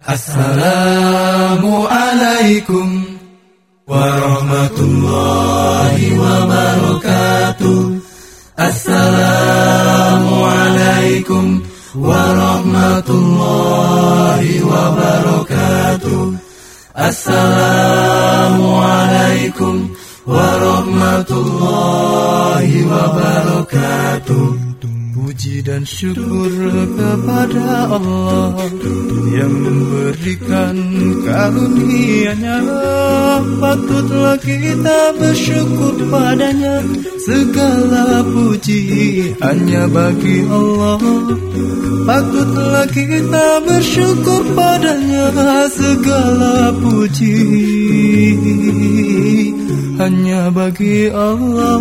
Assalamualaikum warahmatullahi wabarakatuh. Assalamualaikum warahmatullahi wabarakatuh. Assalamualaikum warahmatullahi wabarakatuh. Puji dan syukur kepada Allah yang memberikan karunia-Nya. Patutlah kita bersyukur padanya. Segala puji hanya bagi Allah. Patutlah kita bersyukur padanya. Segala puji hanya bagi Allah.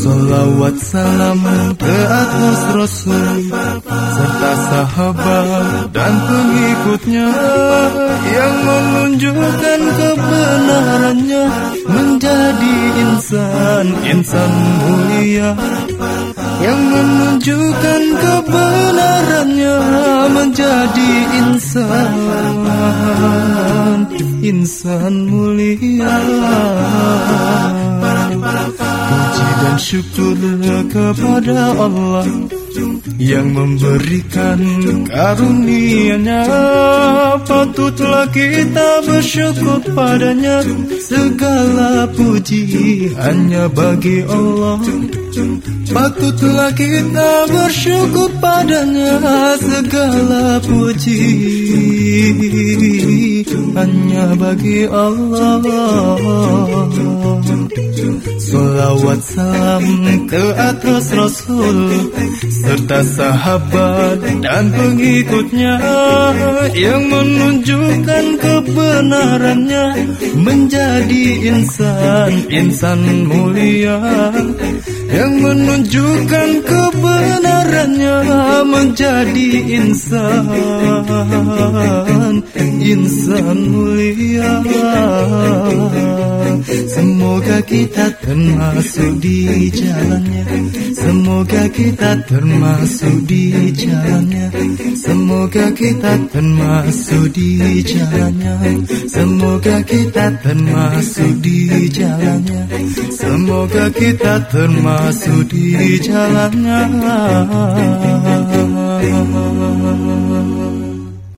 Salawat salam ke atas Rasul. Serta sahabat dan pengikutnya. Yang menunjukkan kebenarannya. Menjadi insan, insan mulia. Yang menunjukkan kebenarannya. Menjadi insan, insan mulia Puji dan syukur kepada Allah yang memberikan karunia-Nya. Patutlah kita bersyukur padanya. Segala puji hanya bagi Allah. Patutlah kita bersyukur padanya. Segala puji hanya bagi Allah Salawat salam ke atas Rasul Serta sahabat dan pengikutnya Yang menunjukkan kebenarannya Menjadi insan, insan mulia Yang menunjukkan kebenarannya Menjadi insan, insan mulia Semoga kita termasuk di jalannya. Semoga kita termasuk di jalannya. Semoga kita termasuk di jalannya. Semoga kita termasuk di jalannya. Semoga kita termasuk di jalannya